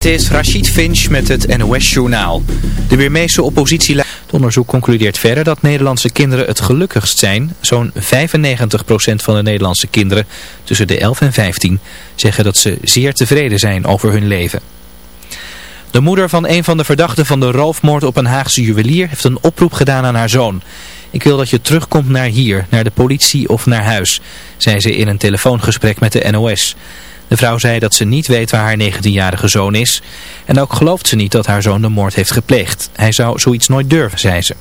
Het is Rachid Finch met het NOS-journaal. De Birmeese oppositie... Het onderzoek concludeert verder dat Nederlandse kinderen het gelukkigst zijn. Zo'n 95% van de Nederlandse kinderen tussen de 11 en 15 zeggen dat ze zeer tevreden zijn over hun leven. De moeder van een van de verdachten van de roofmoord op een Haagse juwelier heeft een oproep gedaan aan haar zoon. Ik wil dat je terugkomt naar hier, naar de politie of naar huis, zei ze in een telefoongesprek met de NOS. De vrouw zei dat ze niet weet waar haar 19-jarige zoon is. En ook gelooft ze niet dat haar zoon de moord heeft gepleegd. Hij zou zoiets nooit durven, zei ze.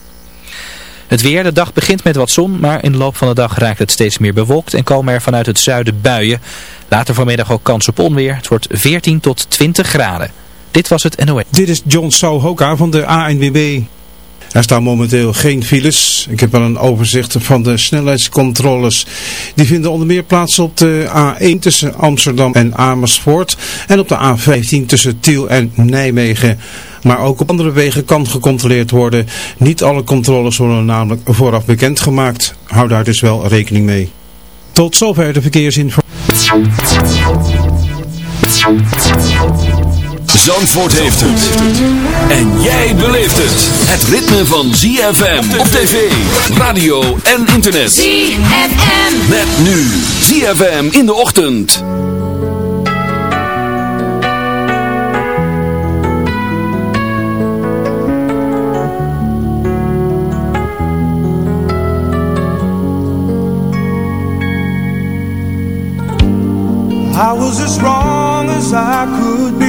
Het weer, de dag begint met wat zon, maar in de loop van de dag raakt het steeds meer bewolkt en komen er vanuit het zuiden buien. Later vanmiddag ook kans op onweer. Het wordt 14 tot 20 graden. Dit was het NOS. Dit is John Souhoka van de ANWB. Er staan momenteel geen files. Ik heb wel een overzicht van de snelheidscontroles. Die vinden onder meer plaats op de A1 tussen Amsterdam en Amersfoort. En op de A15 tussen Tiel en Nijmegen. Maar ook op andere wegen kan gecontroleerd worden. Niet alle controles worden namelijk vooraf bekendgemaakt. Hou daar dus wel rekening mee. Tot zover de verkeersinformatie. Zandvoort heeft het. En jij beleeft het. Het ritme van ZFM op tv, radio en internet. ZFM. Met nu ZFM in de ochtend. I was as wrong as I could be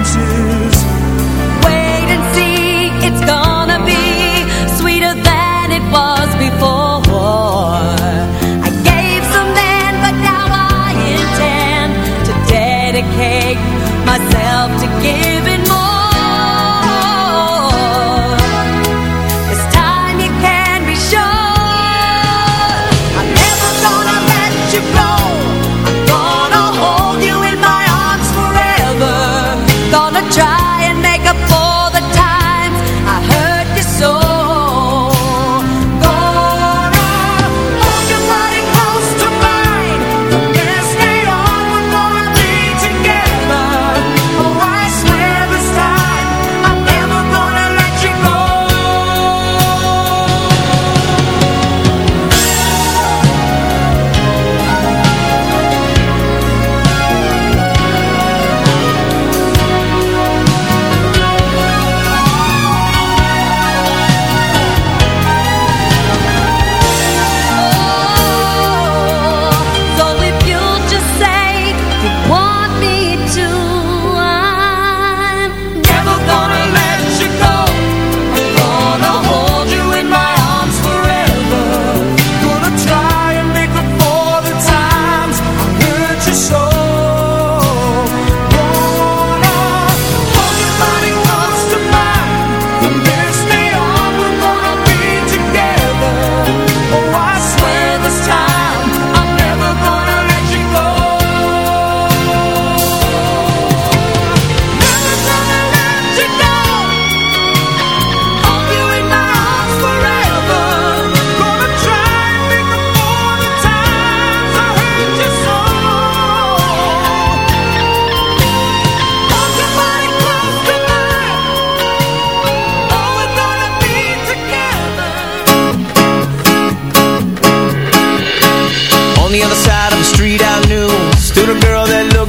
myself to give giving rising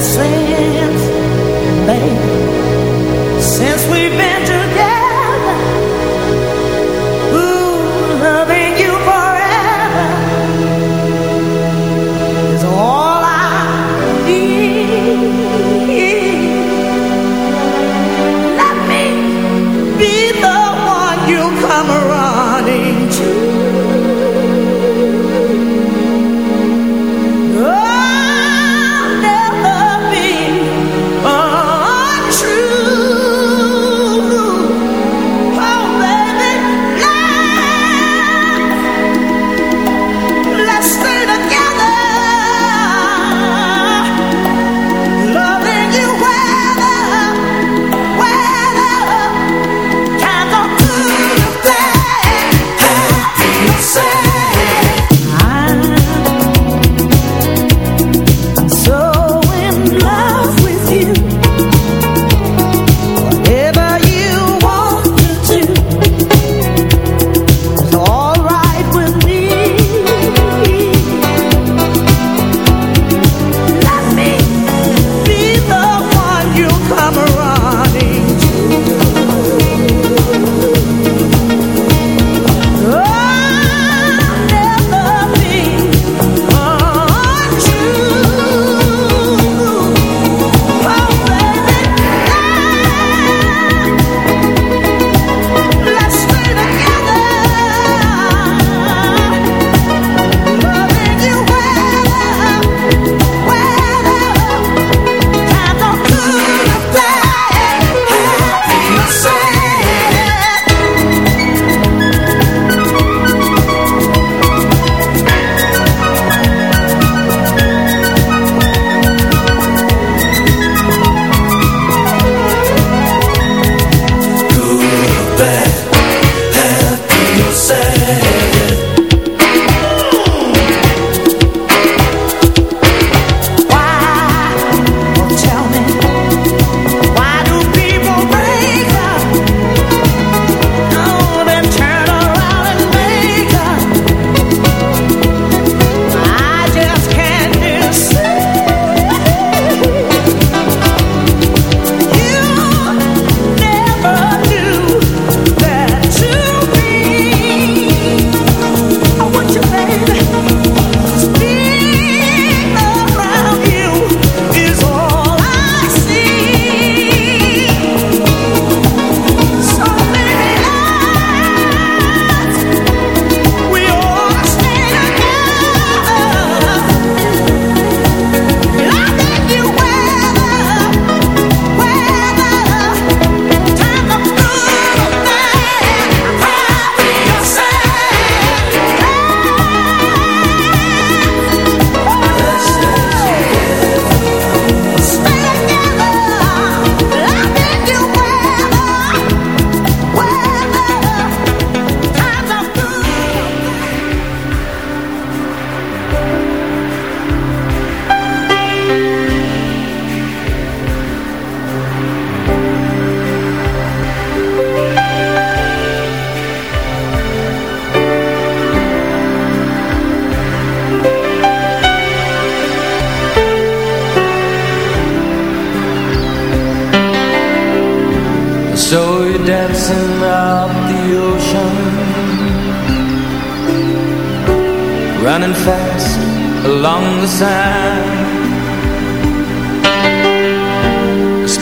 sing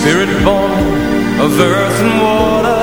spirit born of earth and water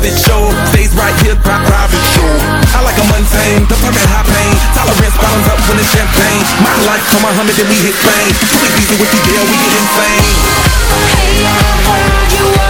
private show. Stays right here, pri private show. I like a mundane, the perfect high pain. Tolerance bottoms up when it's champagne. My life, come on, Muhammad, and we hit fame. Too easy with you, deal, we get insane. Hey, I heard you were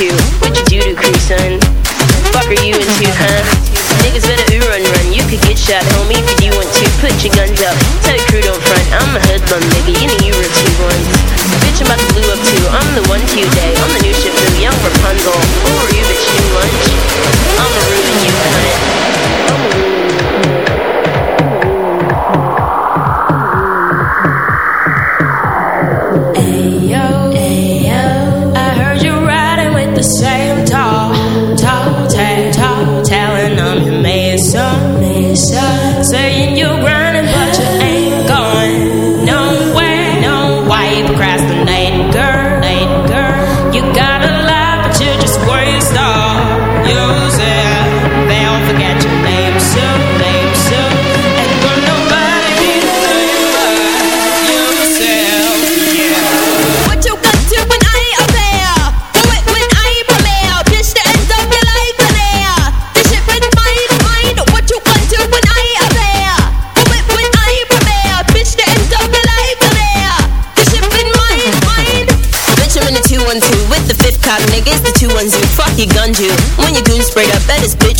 to two. What you do to crew, son? Fuck are you into, huh? Niggas better ooh run run. You could get shot, homie, if you want to. Put your guns up. Tell your crew don't front. I'm a hoodlum, nigga. You know you were two ones. Bitch, I'm about to blue up too. I'm the one two day. I'm the new ship new young Rapunzel. Who are you, bitch? New lunch? I'ma ruin you, cunt.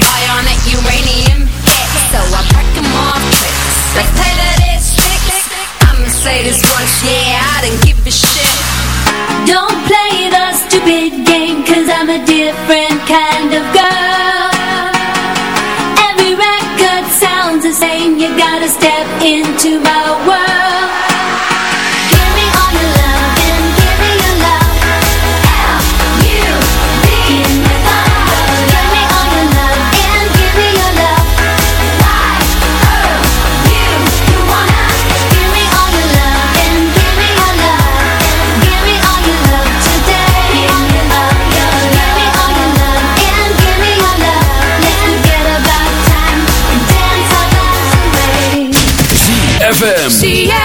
bionic uranium hit, so I break them off clips. Let's play that it's. I'ma say this once, yeah, I didn't give a shit. Don't play the stupid game, i I'm a different kind of girl. Every record sounds the same, you gotta step into my world. see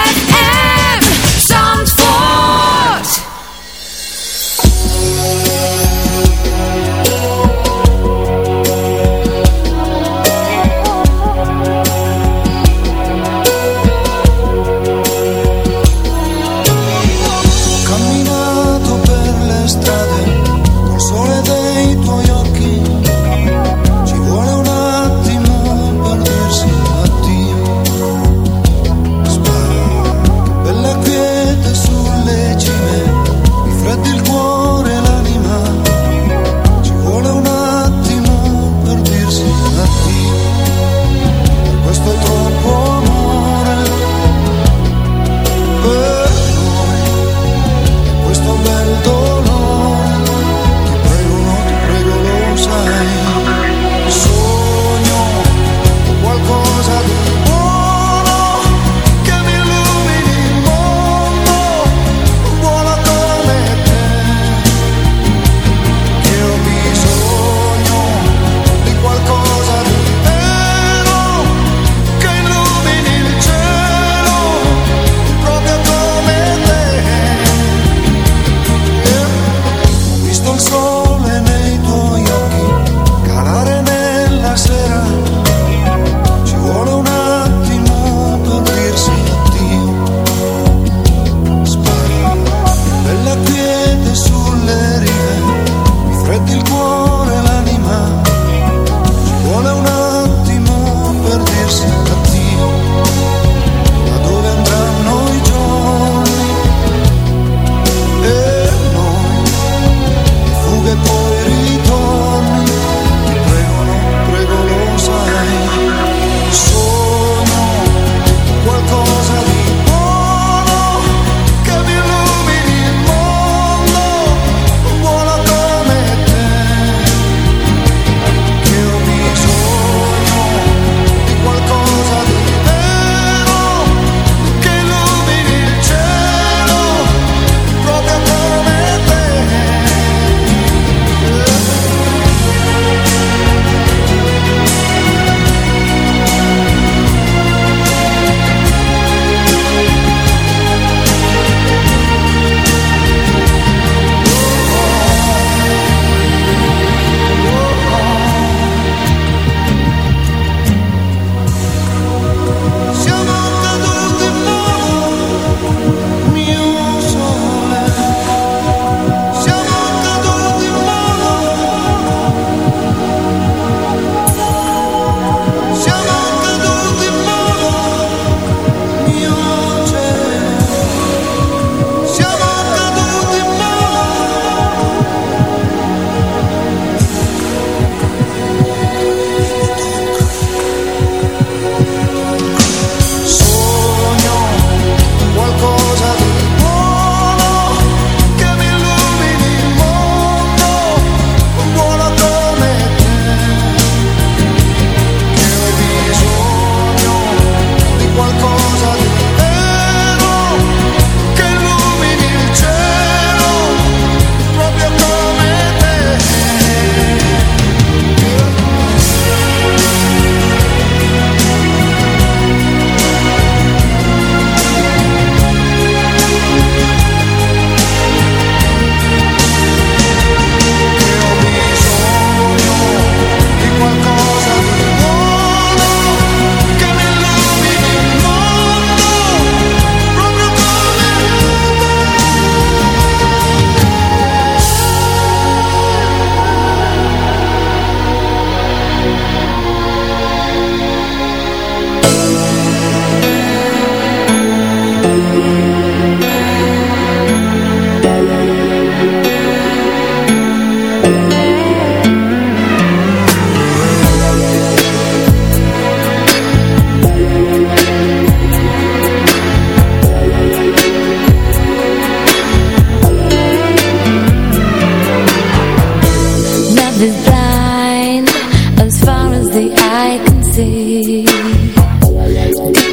The I can see.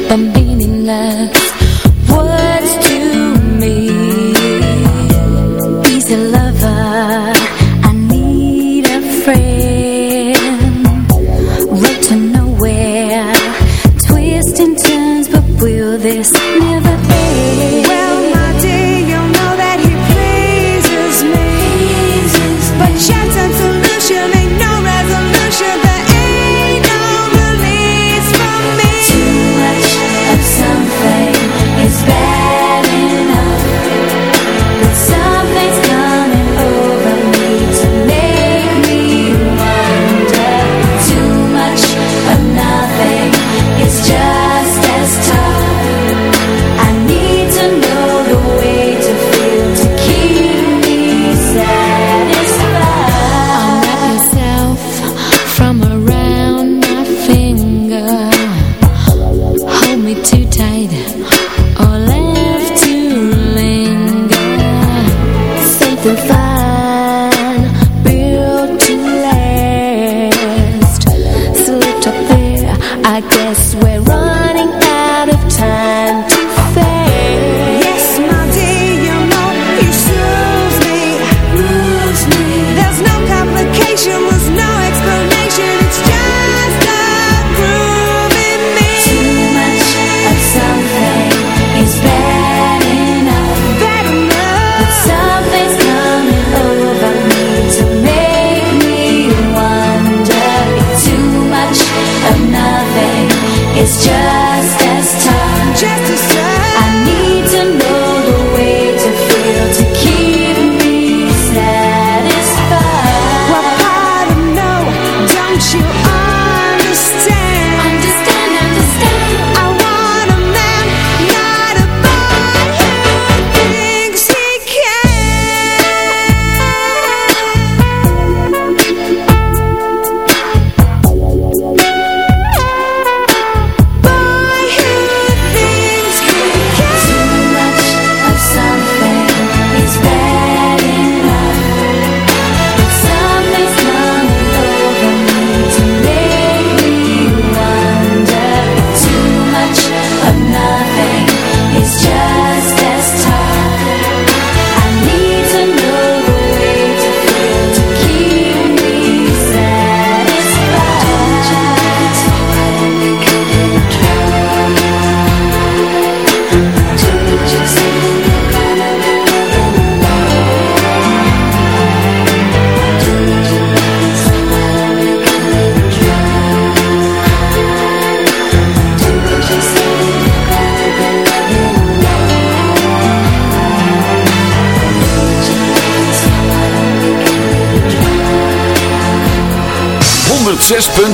Bambini in love need to know.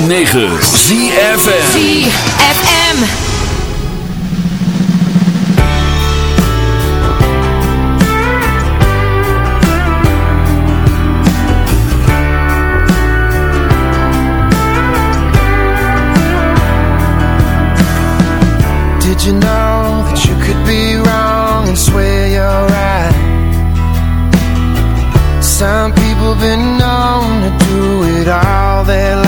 106.9 ZFM ZFM you know that you could be wrong and swear you're right? Some people been known to do it all their life.